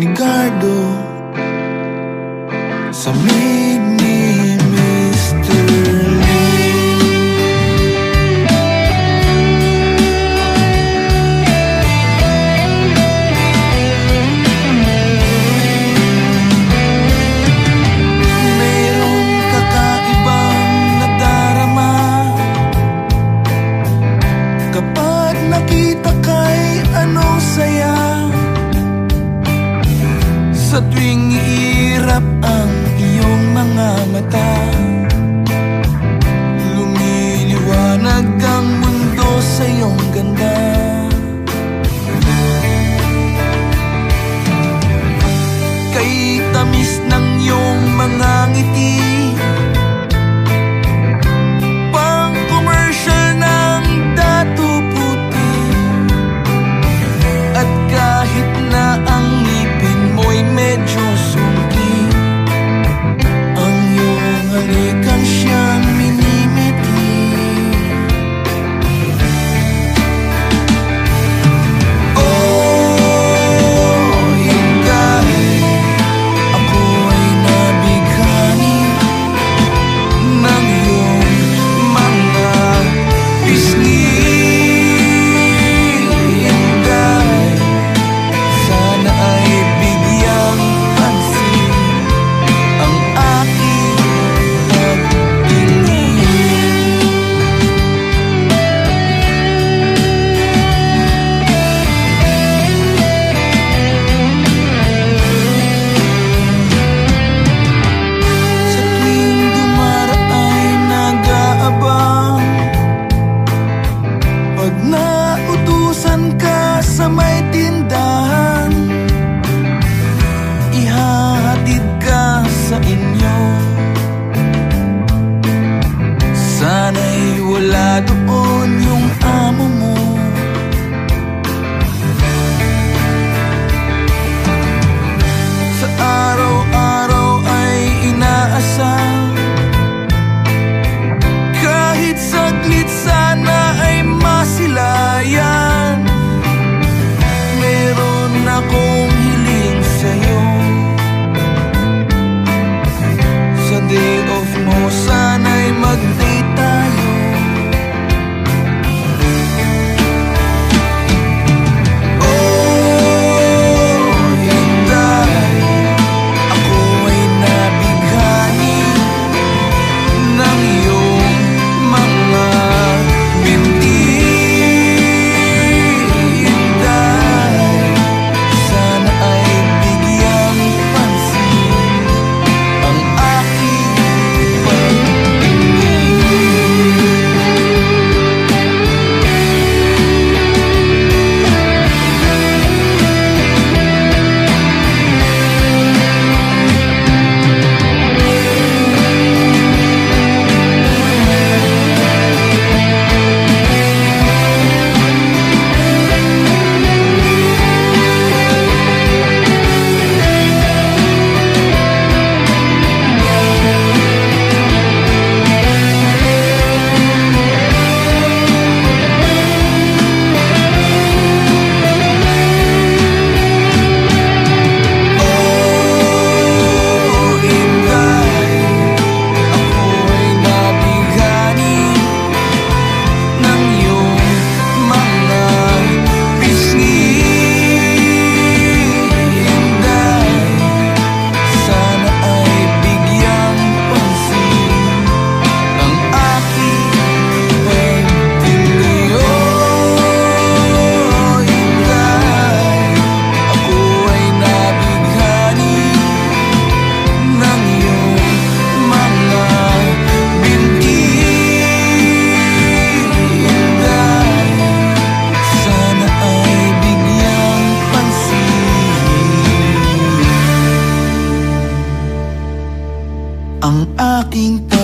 ni Gardo Sa migni Sa tuwing iirap ang iyong mga mata Lumiliwanag ang mundo sa iyong ganda. Kay tamis ng iyong mga ngiti ang aking pag